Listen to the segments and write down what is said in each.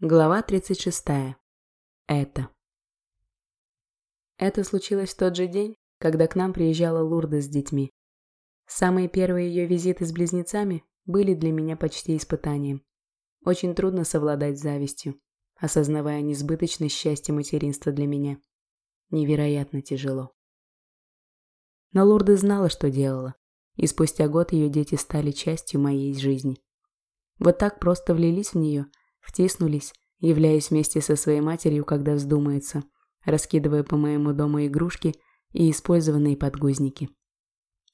Глава 36. Это. Это случилось в тот же день, когда к нам приезжала Лурда с детьми. Самые первые ее визиты с близнецами были для меня почти испытанием. Очень трудно совладать с завистью, осознавая несбыточность счастья материнства для меня. Невероятно тяжело. Но Лурда знала, что делала, и спустя год ее дети стали частью моей жизни. Вот так просто влились в нее – Втиснулись, являясь вместе со своей матерью, когда вздумается, раскидывая по моему дому игрушки и использованные подгузники.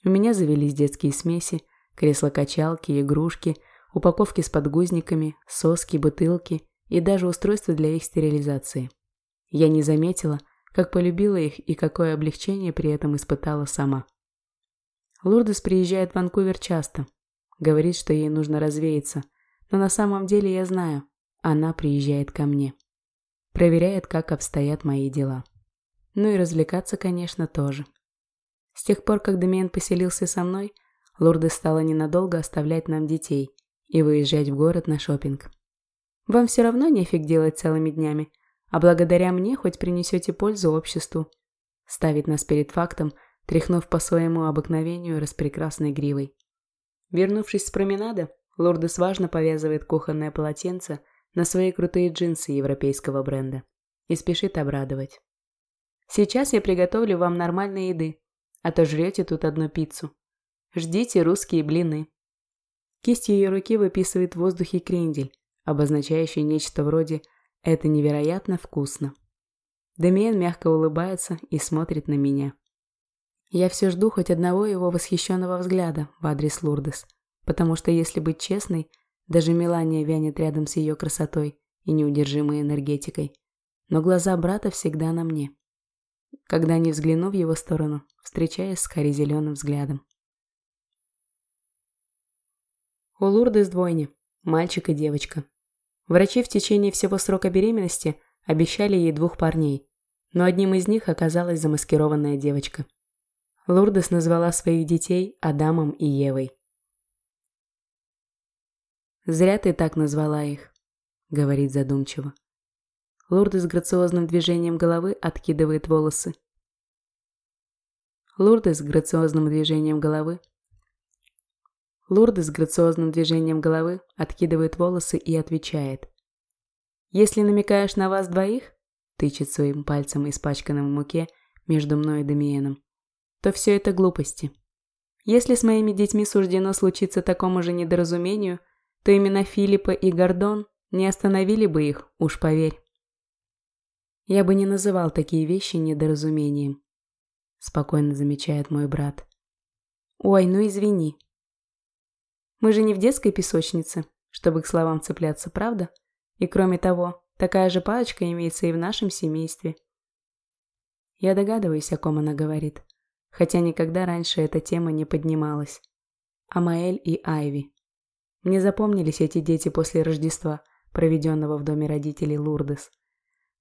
У меня завелись детские смеси, кресла-качалки, игрушки, упаковки с подгузниками, соски, бутылки и даже устройства для их стерилизации. Я не заметила, как полюбила их и какое облегчение при этом испытала сама. Лурдес приезжает в Ванкувер часто. Говорит, что ей нужно развеяться. Но на самом деле я знаю, она приезжает ко мне. Проверяет, как обстоят мои дела. Ну и развлекаться, конечно, тоже. С тех пор, как Демиан поселился со мной, Лурда стала ненадолго оставлять нам детей и выезжать в город на шопинг. Вам все равно нефиг делать целыми днями, а благодаря мне хоть принесете пользу обществу. Ставит нас перед фактом, тряхнув по своему обыкновению распрекрасной гривой. Вернувшись с променада, Лурдес важно повязывает кухонное полотенце – на свои крутые джинсы европейского бренда и спешит обрадовать. Сейчас я приготовлю вам нормальной еды, а то жрете тут одну пиццу. Ждите русские блины. Кисть ее руки выписывает в воздухе крендель, обозначающий нечто вроде «это невероятно вкусно». Демиен мягко улыбается и смотрит на меня. Я все жду хоть одного его восхищенного взгляда в адрес Лурдес, потому что, если быть честной, даже Мелания вянет рядом с ее красотой и неудержимой энергетикой. Но глаза брата всегда на мне. Когда не взгляну в его сторону, встречаясь с хари-зеленым взглядом. У Лурды с двойни, мальчик и девочка. Врачи в течение всего срока беременности обещали ей двух парней, но одним из них оказалась замаскированная девочка. Лурдес назвала своих детей Адамом и Евой. «Зря ты так назвала их», — говорит задумчиво. Лурд с грациозным движением головы откидывает волосы. Лурд с грациозным движением головы. Лурд с грациозным движением головы откидывает волосы и отвечает. «Если намекаешь на вас двоих», — тычет своим пальцем, испачканным в муке, между мной и Дамиеном, то все это глупости. Если с моими детьми суждено случиться такому же недоразумению — то именно Филиппа и Гордон не остановили бы их, уж поверь. Я бы не называл такие вещи недоразумением, спокойно замечает мой брат. Ой, ну извини. Мы же не в детской песочнице, чтобы к словам цепляться, правда? И кроме того, такая же парочка имеется и в нашем семействе. Я догадываюсь, о ком она говорит, хотя никогда раньше эта тема не поднималась. Амаэль и Айви. Мне запомнились эти дети после Рождества, проведенного в доме родителей Лурдес.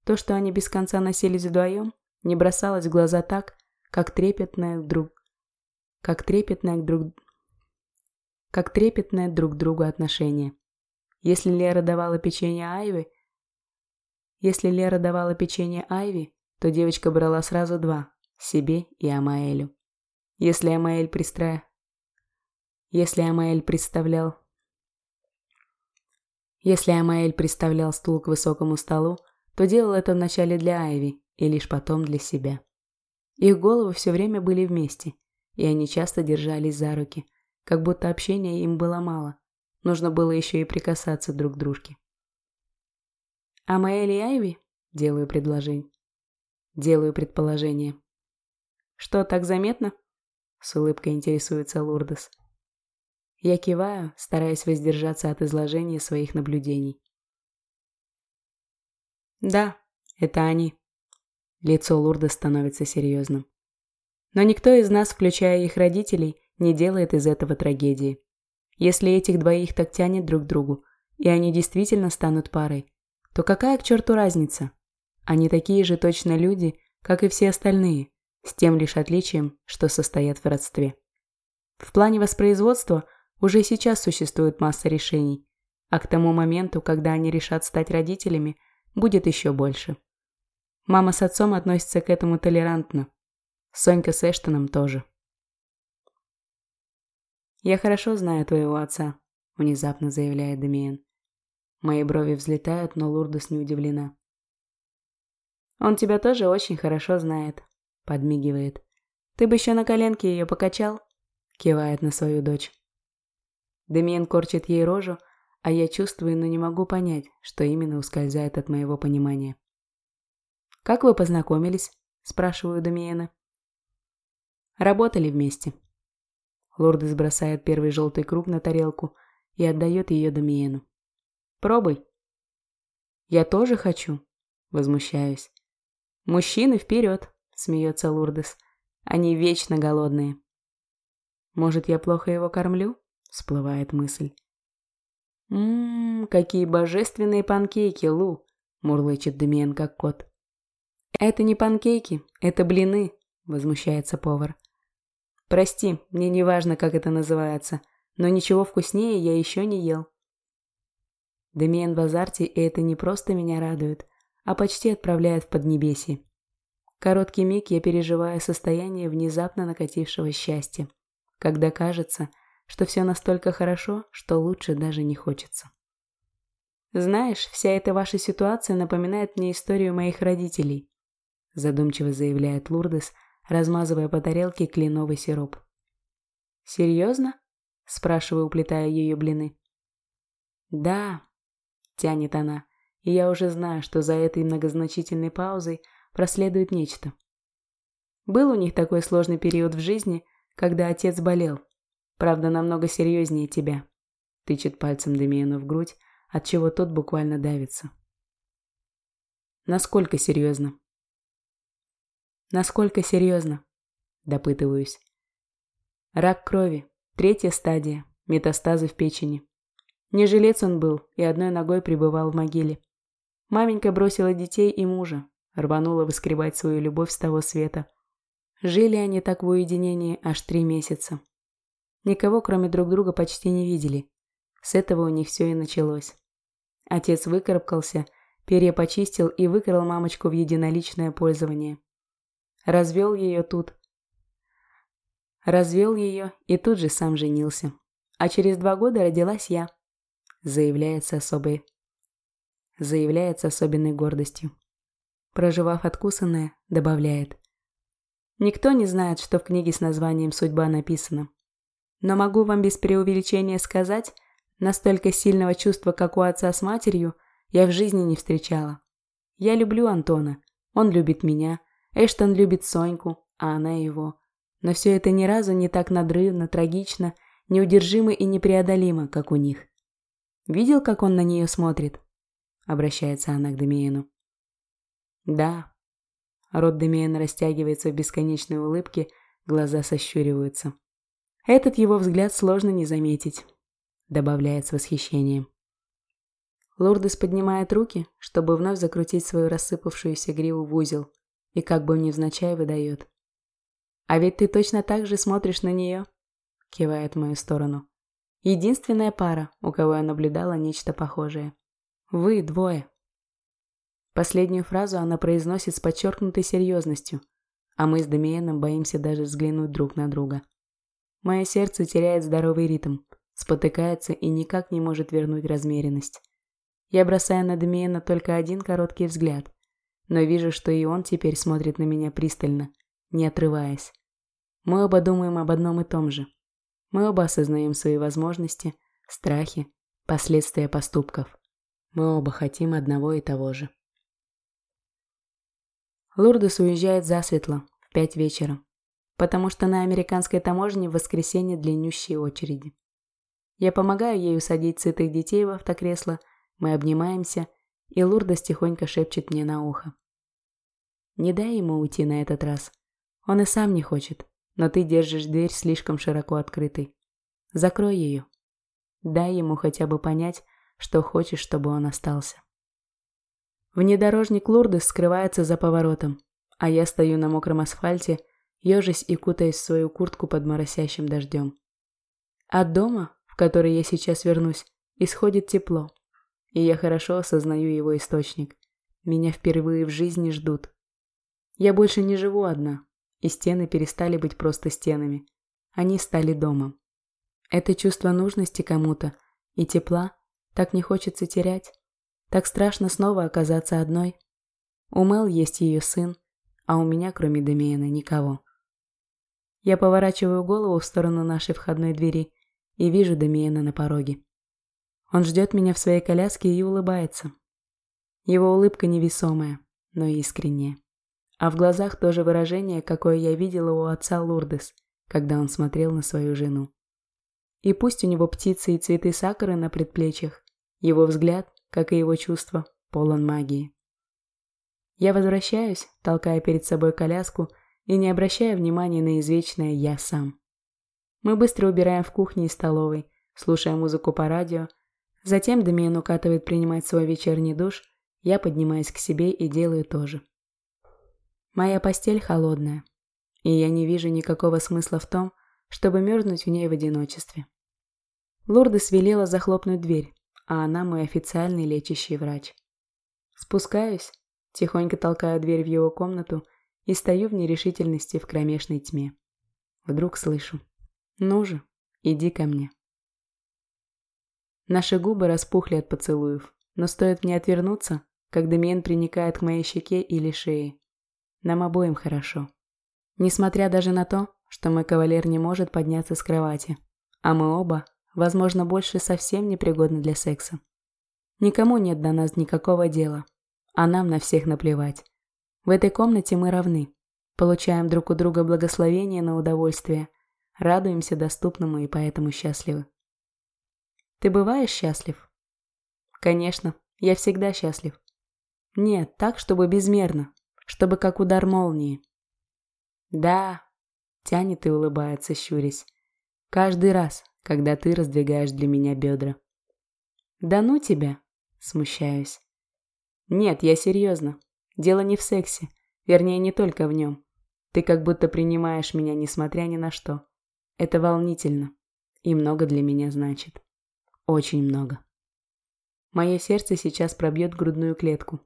То, что они без конца носились вдвоем, не бросалось в глаза так, как трепетное друг... как трепетное друг... как трепетное друг к другу отношение. Если Лера давала печенье Айви... Если Лера давала печенье Айви, то девочка брала сразу два – себе и Амаэлю. Если Амаэль пристра... Если Амаэль представлял если Амаэль приставлял стул к высокому столу, то делал это вначале для Айви и лишь потом для себя. Их головы все время были вместе, и они часто держались за руки, как будто общения им было мало. Нужно было еще и прикасаться друг к дружке. «Амаэль и Айви?» – делаю предложение. Делаю предположение. «Что, так заметно?» – с улыбкой интересуется Лурдес. Я киваю, стараясь воздержаться от изложения своих наблюдений. Да, это они. Лицо Лурда становится серьезным. Но никто из нас, включая их родителей, не делает из этого трагедии. Если этих двоих так тянет друг к другу, и они действительно станут парой, то какая к черту разница? Они такие же точно люди, как и все остальные, с тем лишь отличием, что состоят в родстве. В плане воспроизводства уже сейчас существует масса решений. А к тому моменту, когда они решат стать родителями, будет еще больше. Мама с отцом относятся к этому толерантно. Сонька с Эштоном тоже. «Я хорошо знаю твоего отца», – внезапно заявляет Демиен. Мои брови взлетают, но Лурдус не удивлена. «Он тебя тоже очень хорошо знает», – подмигивает. «Ты бы еще на коленке ее покачал?» – кивает на свою дочь. Демиен корчит ей рожу, а я чувствую, но не могу понять, что именно ускользает от моего понимания. «Как вы познакомились?» – спрашиваю Демиена. «Работали вместе», Лордес бросает первый желтый круг на тарелку и отдает ее Дамиену. «Пробуй». «Я тоже хочу», – возмущаюсь. «Мужчины вперед», – смеется Лурдес. «Они вечно голодные». «Может, я плохо его кормлю?» – всплывает мысль. «Ммм, какие божественные панкейки, Лу!» – мурлычет Демиен как кот. «Это не панкейки, это блины», – возмущается повар. Прости, мне не важно, как это называется, но ничего вкуснее я еще не ел. Демиен в азарте, и это не просто меня радует, а почти отправляет в поднебесье. Короткий миг я переживаю состояние внезапно накатившего счастья, когда кажется, что все настолько хорошо, что лучше даже не хочется. «Знаешь, вся эта ваша ситуация напоминает мне историю моих родителей», задумчиво заявляет Лурдес, размазывая по тарелке кленовый сироп. «Серьезно?» – спрашиваю, уплетая ее блины. «Да», – тянет она, и я уже знаю, что за этой многозначительной паузой проследует нечто. Был у них такой сложный период в жизни, когда отец болел. Правда, намного серьезнее тебя. Тычет пальцем Демиену в грудь, от чего тот буквально давится. Насколько серьезно? Насколько серьезно? Допытываюсь. Рак крови. Третья стадия. Метастазы в печени. Не жилец он был и одной ногой пребывал в могиле. Маменька бросила детей и мужа, рванула выскребать свою любовь с того света. Жили они так в уединении аж три месяца. Никого, кроме друг друга, почти не видели. С этого у них все и началось. Отец выкарабкался, перья почистил и выкрал мамочку в единоличное пользование. Развел ее тут. Развел ее и тут же сам женился. А через два года родилась я. Заявляется особой. Заявляется особенной гордостью. Проживав откусанное, добавляет. Никто не знает, что в книге с названием «Судьба» написано. Но могу вам без преувеличения сказать, настолько сильного чувства, как у отца с матерью, я в жизни не встречала. Я люблю Антона, он любит меня, Эштон любит Соньку, а она его. Но все это ни разу не так надрывно, трагично, неудержимо и непреодолимо, как у них. Видел, как он на нее смотрит? Обращается она к Демиену. Да. Рот Демиена растягивается в бесконечной улыбке, глаза сощуриваются. Этот его взгляд сложно не заметить, добавляет с восхищением. Лурдес поднимает руки, чтобы вновь закрутить свою рассыпавшуюся гриву в узел – и как бы невзначай выдает. «А ведь ты точно так же смотришь на нее?» кивает в мою сторону. Единственная пара, у кого я наблюдала нечто похожее. Вы двое. Последнюю фразу она произносит с подчеркнутой серьезностью, а мы с Дамиеном боимся даже взглянуть друг на друга. Мое сердце теряет здоровый ритм, спотыкается и никак не может вернуть размеренность. Я бросаю на Дамиена только один короткий взгляд, но вижу, что и он теперь смотрит на меня пристально, не отрываясь. Мы оба думаем об одном и том же. Мы оба осознаем свои возможности, страхи, последствия поступков. Мы оба хотим одного и того же. Лурдес уезжает засветло, в пять вечера, потому что на американской таможне в воскресенье длиннющие очереди. Я помогаю ей усадить сытых детей в автокресло, мы обнимаемся – и Лурдас тихонько шепчет мне на ухо. «Не дай ему уйти на этот раз. Он и сам не хочет, но ты держишь дверь слишком широко открытой. Закрой ее. Дай ему хотя бы понять, что хочешь, чтобы он остался». Внедорожник Лурдес скрывается за поворотом, а я стою на мокром асфальте, ежась и кутаясь в свою куртку под моросящим дождем. От дома, в который я сейчас вернусь, исходит тепло, и я хорошо осознаю его источник. Меня впервые в жизни ждут. Я больше не живу одна, и стены перестали быть просто стенами. Они стали домом. Это чувство нужности кому-то и тепла так не хочется терять. Так страшно снова оказаться одной. У Мел есть ее сын, а у меня, кроме Демиена, никого. Я поворачиваю голову в сторону нашей входной двери и вижу Демиена на пороге. Он ждет меня в своей коляске и улыбается. Его улыбка невесомая, но искренняя. А в глазах тоже выражение, какое я видела у отца Лурдес, когда он смотрел на свою жену. И пусть у него птицы и цветы сакуры на предплечьях, его взгляд, как и его чувства, полон магии. Я возвращаюсь, толкая перед собой коляску и не обращая внимания на извечное «я сам». Мы быстро убираем в кухне и столовой, слушая музыку по радио. Затем Демиан укатывает принимать свой вечерний душ, я поднимаюсь к себе и делаю то же. Моя постель холодная, и я не вижу никакого смысла в том, чтобы мерзнуть в ней в одиночестве. Лурдес велела захлопнуть дверь, а она мой официальный лечащий врач. Спускаюсь, тихонько толкаю дверь в его комнату и стою в нерешительности в кромешной тьме. Вдруг слышу. «Ну же, иди ко мне». Наши губы распухли от поцелуев, но стоит мне отвернуться, как Демиен приникает к моей щеке или шее. Нам обоим хорошо. Несмотря даже на то, что мой кавалер не может подняться с кровати, а мы оба возможно, больше совсем непригодны для секса. Никому нет до нас никакого дела, а нам на всех наплевать. В этой комнате мы равны, получаем друг у друга благословение на удовольствие, радуемся доступному и поэтому счастливы. Ты бываешь счастлив? Конечно, я всегда счастлив. Нет, так, чтобы безмерно, чтобы как удар молнии. Да, тянет и улыбается, щурясь. Каждый раз, когда ты раздвигаешь для меня бедра. Да ну тебя, смущаюсь. Нет, я серьезно. Дело не в сексе, вернее, не только в нем. Ты как будто принимаешь меня, несмотря ни на что. Это волнительно и много для меня значит. Очень много. Мое сердце сейчас пробьет грудную клетку.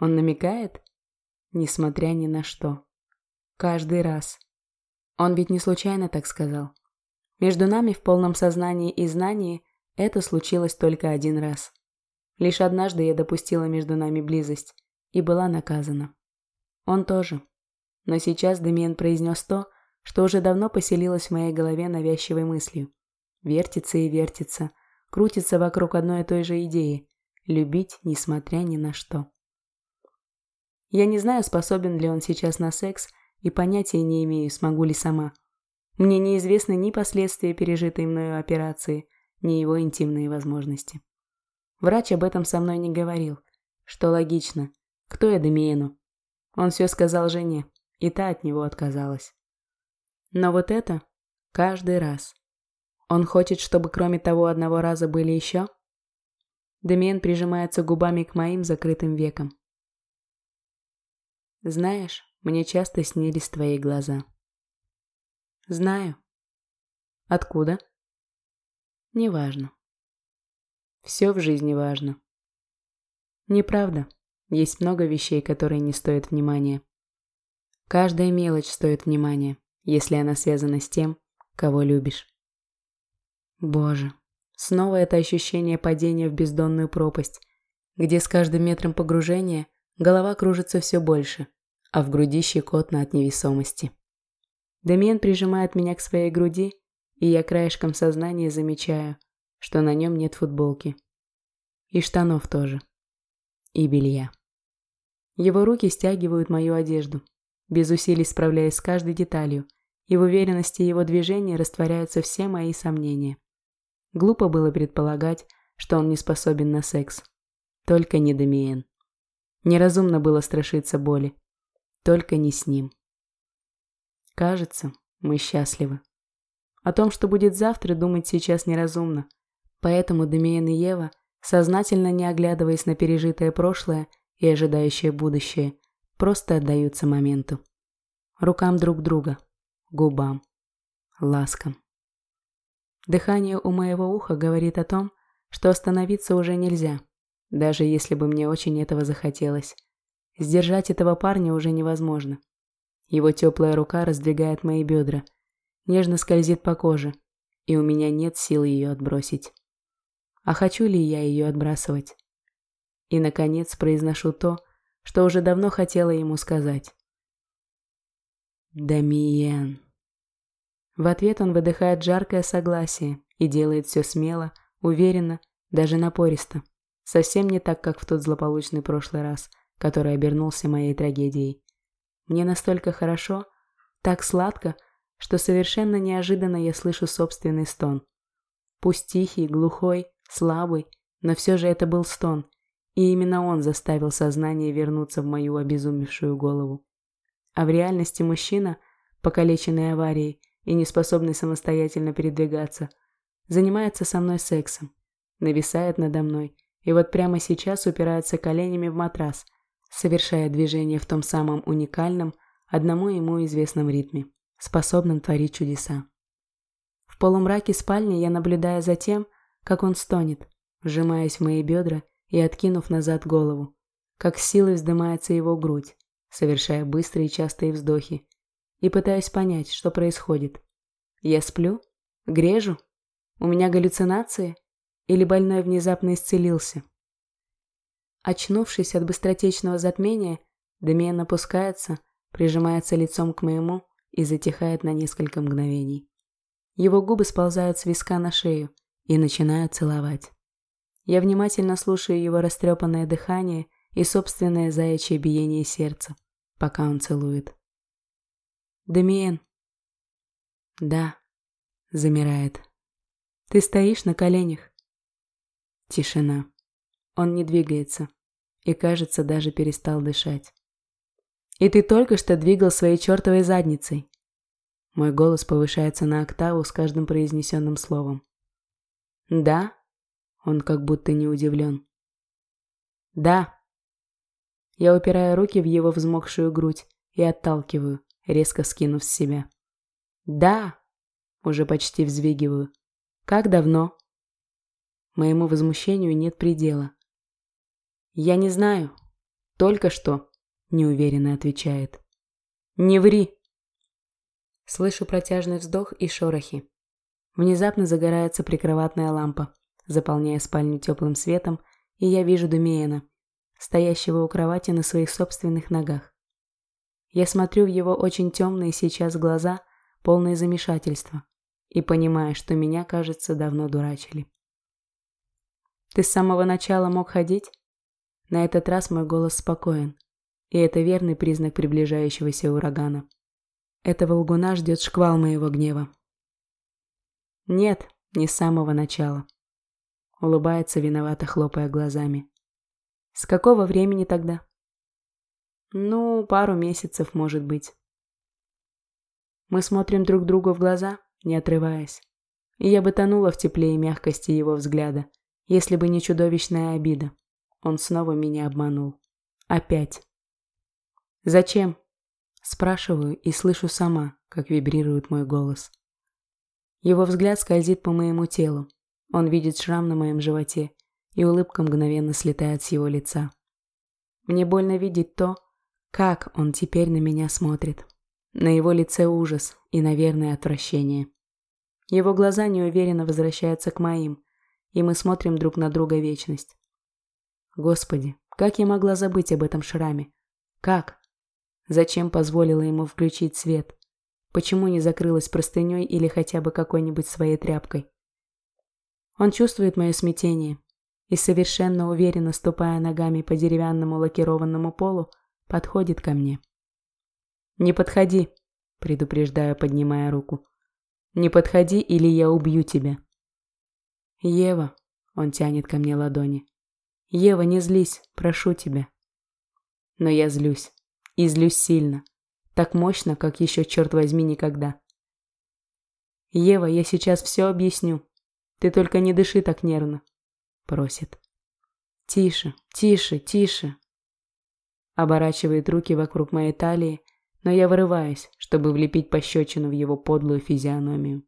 Он намекает? Несмотря ни на что. Каждый раз. Он ведь не случайно так сказал. Между нами в полном сознании и знании это случилось только один раз. Лишь однажды я допустила между нами близость и была наказана. Он тоже. Но сейчас Демиен произнес то, что уже давно поселилось в моей голове навязчивой мыслью. Вертится и вертится, крутится вокруг одной и той же идеи – любить, несмотря ни на что. Я не знаю, способен ли он сейчас на секс, и понятия не имею, смогу ли сама – мне неизвестны ни последствия пережитой мною операции, ни его интимные возможности. Врач об этом со мной не говорил, что логично. Кто я Демиену? Он все сказал жене, и та от него отказалась. Но вот это каждый раз. Он хочет, чтобы кроме того одного раза были еще? Демиен прижимается губами к моим закрытым векам. Знаешь, мне часто снились твои глаза. Знаю. Откуда? Неважно. Все в жизни важно. Неправда. Есть много вещей, которые не стоят внимания. Каждая мелочь стоит внимания, если она связана с тем, кого любишь. Боже, снова это ощущение падения в бездонную пропасть, где с каждым метром погружения голова кружится все больше, а в груди щекотно от невесомости. Демьян прижимает меня к своей груди, и я краешком сознания замечаю, что на нем нет футболки. И штанов тоже. И белья. Его руки стягивают мою одежду, без усилий справляясь с каждой деталью, и в уверенности его движения растворяются все мои сомнения. Глупо было предполагать, что он не способен на секс. Только не Демиен. Неразумно было страшиться боли. Только не с ним. Кажется, мы счастливы. О том, что будет завтра, думать сейчас неразумно. Поэтому Демиен и Ева, сознательно не оглядываясь на пережитое прошлое и ожидающее будущее, просто отдаются моменту. Рукам друг друга, губам, ласкам. Дыхание у моего уха говорит о том, что остановиться уже нельзя, даже если бы мне очень этого захотелось. Сдержать этого парня уже невозможно. Его теплая рука раздвигает мои бедра, нежно скользит по коже, и у меня нет сил ее отбросить. А хочу ли я ее отбрасывать? И, наконец, произношу то, что уже давно хотела ему сказать. «Дамиен». В ответ он выдыхает жаркое согласие и делает все смело, уверенно, даже напористо. Совсем не так, как в тот злополучный прошлый раз, который обернулся моей трагедией. Мне настолько хорошо, так сладко, что совершенно неожиданно я слышу собственный стон. Пусть тихий, глухой, слабый, но все же это был стон, и именно он заставил сознание вернуться в мою обезумевшую голову. А в реальности мужчина, покалеченный аварией и не способный самостоятельно передвигаться, занимается со мной сексом, нависает надо мной и вот прямо сейчас упирается коленями в матрас, совершая движение в том самом уникальном, одному ему известном ритме, способном творить чудеса. В полумраке спальни я наблюдаю за тем, как он стонет, вжимаясь в мои бедра и откинув назад голову, как силой вздымается его грудь, совершая быстрые частые вздохи, и пытаюсь понять, что происходит. Я сплю? Грежу? У меня галлюцинации? Или больной внезапно исцелился? Очнувшись от быстротечного затмения, Демиан опускается, прижимается лицом к моему и затихает на несколько мгновений. Его губы сползают с виска на шею и начинают целовать. Я внимательно слушаю его растрепанное дыхание и собственное заячье биение сердца, пока он целует. «Демиен». «Да», — замирает. «Ты стоишь на коленях?» Тишина. Он не двигается и, кажется, даже перестал дышать. «И ты только что двигал своей чертовой задницей!» Мой голос повышается на октаву с каждым произнесенным словом. «Да?» Он как будто не удивлен. «Да». Я упираю руки в его взмокшую грудь и отталкиваю, резко скинув с себя. «Да!» Уже почти взвигиваю. «Как давно?» Моему возмущению нет предела. «Я не знаю. Только что», — неуверенно отвечает. «Не ври!» Слышу протяжный вздох и шорохи. Внезапно загорается прикроватная лампа заполняя спальню теплым светом, и я вижу Думиена, стоящего у кровати на своих собственных ногах. Я смотрю в его очень темные сейчас глаза, полные замешательства, и понимаю, что меня, кажется, давно дурачили. «Ты с самого начала мог ходить?» На этот раз мой голос спокоен, и это верный признак приближающегося урагана. Этого лгуна ждет шквал моего гнева. Нет, не с самого начала. Улыбается виновато, хлопая глазами. С какого времени тогда? Ну, пару месяцев, может быть. Мы смотрим друг другу в глаза, не отрываясь. И я бы тонула в тепле и мягкости его взгляда, если бы не чудовищная обида. Он снова меня обманул. Опять. «Зачем?» Спрашиваю и слышу сама, как вибрирует мой голос. Его взгляд скользит по моему телу, он видит шрам на моем животе, и улыбка мгновенно слетает с его лица. Мне больно видеть то, как он теперь на меня смотрит. На его лице ужас и, наверное, отвращение. Его глаза неуверенно возвращаются к моим, и мы смотрим друг на друга вечность. Господи, как я могла забыть об этом шраме? Как? Зачем позволила ему включить свет? Почему не закрылась простыней или хотя бы какой-нибудь своей тряпкой? Он чувствует мое смятение и, совершенно уверенно ступая ногами по деревянному лакированному полу, подходит ко мне. «Не подходи», — предупреждаю, поднимая руку. «Не подходи, или я убью тебя». «Ева», — он тянет ко мне ладони. «Ева, не злись, прошу тебя». Но я злюсь. И злюсь сильно. Так мощно, как еще, черт возьми, никогда. «Ева, я сейчас все объясню. Ты только не дыши так нервно, просит. Тише, тише, тише. Оборачивает руки вокруг моей талии, но я вырываюсь, чтобы влепить пощечину в его подлую физиономию.